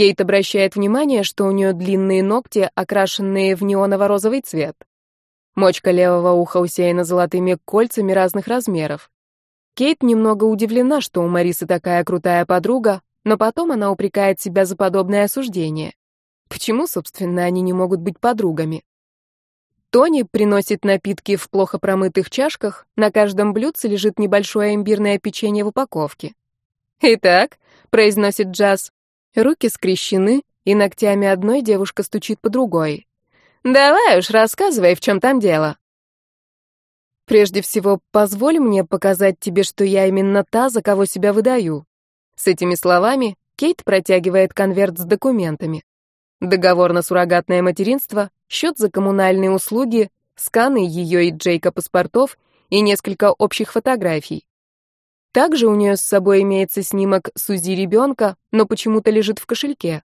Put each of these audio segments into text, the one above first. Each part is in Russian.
Кейт обращает внимание, что у нее длинные ногти, окрашенные в неоново-розовый цвет. Мочка левого уха усеяна золотыми кольцами разных размеров. Кейт немного удивлена, что у Марисы такая крутая подруга, но потом она упрекает себя за подобное осуждение. Почему, собственно, они не могут быть подругами? Тони приносит напитки в плохо промытых чашках, на каждом блюдце лежит небольшое имбирное печенье в упаковке. «Итак», — произносит Джаз, руки скрещены, и ногтями одной девушка стучит по другой. «Давай уж, рассказывай, в чем там дело». «Прежде всего, позволь мне показать тебе, что я именно та, за кого себя выдаю». С этими словами Кейт протягивает конверт с документами. Договор на суррогатное материнство, счет за коммунальные услуги, сканы ее и Джейка паспортов и несколько общих фотографий. Также у нее с собой имеется снимок Сузи ребенка, но почему-то лежит в кошельке.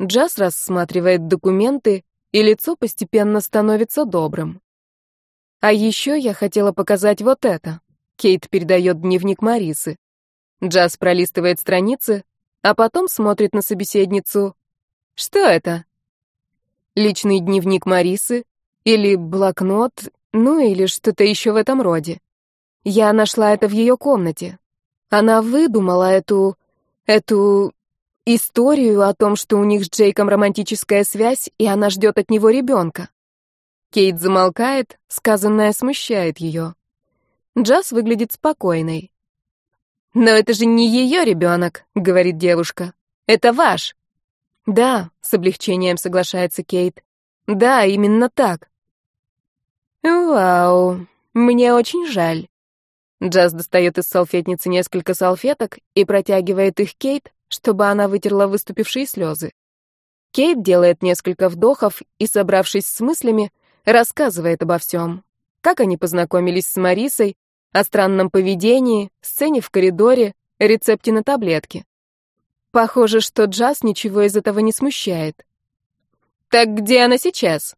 Джаз рассматривает документы, и лицо постепенно становится добрым. А еще я хотела показать вот это. Кейт передает дневник Марисы. Джаз пролистывает страницы, а потом смотрит на собеседницу что это? Личный дневник Марисы? Или блокнот? Ну, или что-то еще в этом роде. Я нашла это в ее комнате. Она выдумала эту... эту... историю о том, что у них с Джейком романтическая связь, и она ждет от него ребенка. Кейт замолкает, сказанное смущает ее. Джаз выглядит спокойной. «Но это же не ее ребенок», — говорит девушка. «Это ваш». «Да», — с облегчением соглашается Кейт. «Да, именно так». «Вау, мне очень жаль». Джаз достает из салфетницы несколько салфеток и протягивает их Кейт, чтобы она вытерла выступившие слезы. Кейт делает несколько вдохов и, собравшись с мыслями, рассказывает обо всем. Как они познакомились с Марисой, о странном поведении, сцене в коридоре, рецепте на таблетки. Похоже, что Джаз ничего из этого не смущает. «Так где она сейчас?»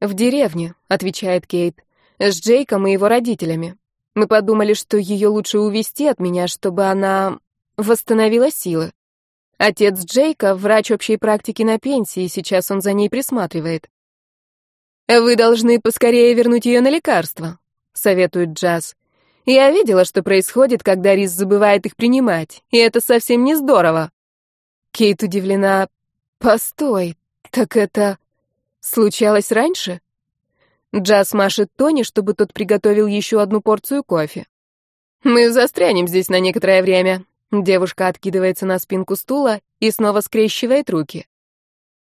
«В деревне», — отвечает Кейт, — «с Джейком и его родителями. Мы подумали, что ее лучше увести от меня, чтобы она восстановила силы. Отец Джейка — врач общей практики на пенсии, сейчас он за ней присматривает». «Вы должны поскорее вернуть ее на лекарство», — советует Джаз. Я видела, что происходит, когда Рис забывает их принимать, и это совсем не здорово. Кейт удивлена. Постой, так это случалось раньше? Джаз машет Тони, чтобы тот приготовил еще одну порцию кофе. Мы застрянем здесь на некоторое время. Девушка откидывается на спинку стула и снова скрещивает руки.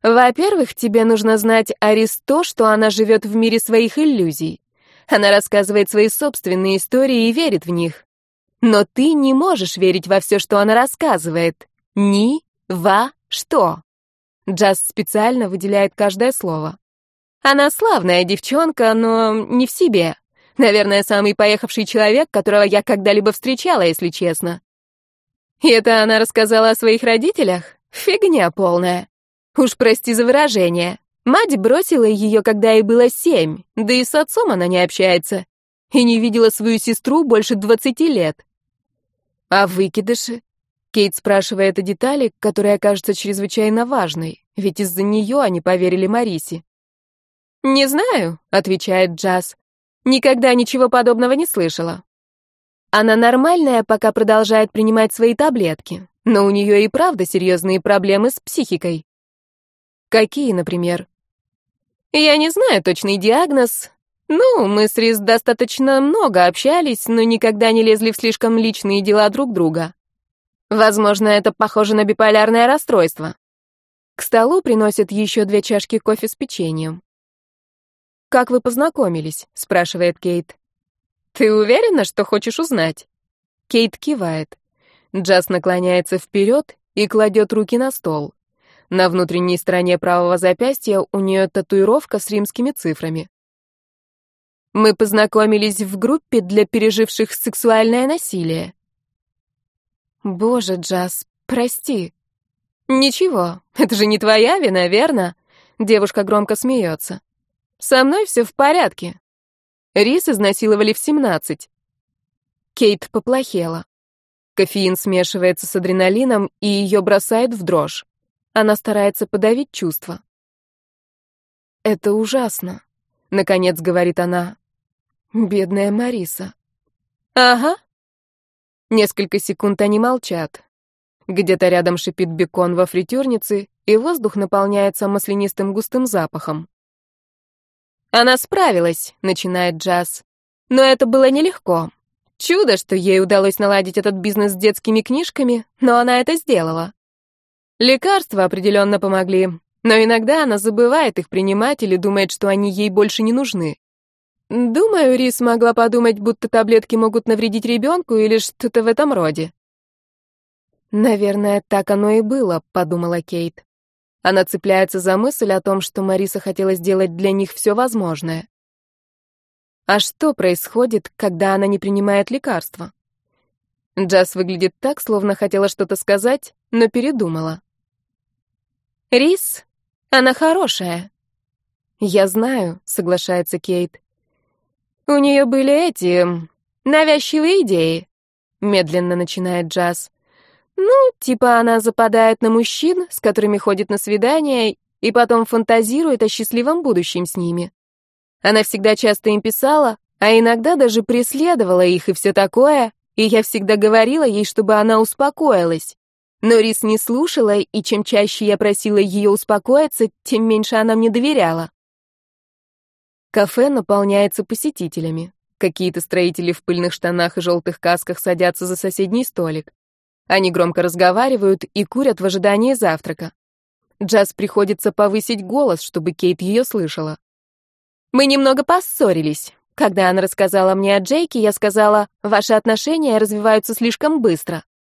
Во-первых, тебе нужно знать о Рис то, что она живет в мире своих иллюзий. Она рассказывает свои собственные истории и верит в них. Но ты не можешь верить во все, что она рассказывает. Ни во что. Джаз специально выделяет каждое слово. Она славная девчонка, но не в себе. Наверное, самый поехавший человек, которого я когда-либо встречала, если честно. И это она рассказала о своих родителях? Фигня полная. Уж прости за выражение. Мать бросила ее, когда ей было семь, да и с отцом она не общается. И не видела свою сестру больше двадцати лет. А выкидыши? Кейт спрашивает о детали, которая кажется чрезвычайно важной, ведь из-за нее они поверили Марисе. «Не знаю», — отвечает Джаз. «Никогда ничего подобного не слышала. Она нормальная, пока продолжает принимать свои таблетки, но у нее и правда серьезные проблемы с психикой». «Какие, например?» Я не знаю точный диагноз. Ну, мы с Рис достаточно много общались, но никогда не лезли в слишком личные дела друг друга. Возможно, это похоже на биполярное расстройство. К столу приносят еще две чашки кофе с печеньем. «Как вы познакомились?» — спрашивает Кейт. «Ты уверена, что хочешь узнать?» Кейт кивает. Джаз наклоняется вперед и кладет руки на стол. На внутренней стороне правого запястья у нее татуировка с римскими цифрами. Мы познакомились в группе для переживших сексуальное насилие. Боже, Джаз, прости. Ничего, это же не твоя вина, верно? Девушка громко смеется. Со мной все в порядке. Рис изнасиловали в семнадцать. Кейт поплохела. Кофеин смешивается с адреналином, и ее бросает в дрожь. Она старается подавить чувства. «Это ужасно», — наконец говорит она. «Бедная Мариса». «Ага». Несколько секунд они молчат. Где-то рядом шипит бекон во фритюрнице, и воздух наполняется маслянистым густым запахом. «Она справилась», — начинает Джаз. «Но это было нелегко. Чудо, что ей удалось наладить этот бизнес с детскими книжками, но она это сделала. Лекарства определенно помогли, но иногда она забывает их принимать или думает, что они ей больше не нужны. Думаю, Рис могла подумать, будто таблетки могут навредить ребенку или что-то в этом роде. «Наверное, так оно и было», — подумала Кейт. Она цепляется за мысль о том, что Мариса хотела сделать для них все возможное. А что происходит, когда она не принимает лекарства? Джаз выглядит так, словно хотела что-то сказать, но передумала. «Рис, она хорошая». «Я знаю», — соглашается Кейт. «У нее были эти... навязчивые идеи», — медленно начинает Джаз. «Ну, типа она западает на мужчин, с которыми ходит на свидания, и потом фантазирует о счастливом будущем с ними. Она всегда часто им писала, а иногда даже преследовала их и все такое, и я всегда говорила ей, чтобы она успокоилась. Но Рис не слушала, и чем чаще я просила ее успокоиться, тем меньше она мне доверяла. Кафе наполняется посетителями. Какие-то строители в пыльных штанах и желтых касках садятся за соседний столик. Они громко разговаривают и курят в ожидании завтрака. Джаз приходится повысить голос, чтобы Кейт ее слышала. Мы немного поссорились. Когда она рассказала мне о Джейке, я сказала, ваши отношения развиваются слишком быстро.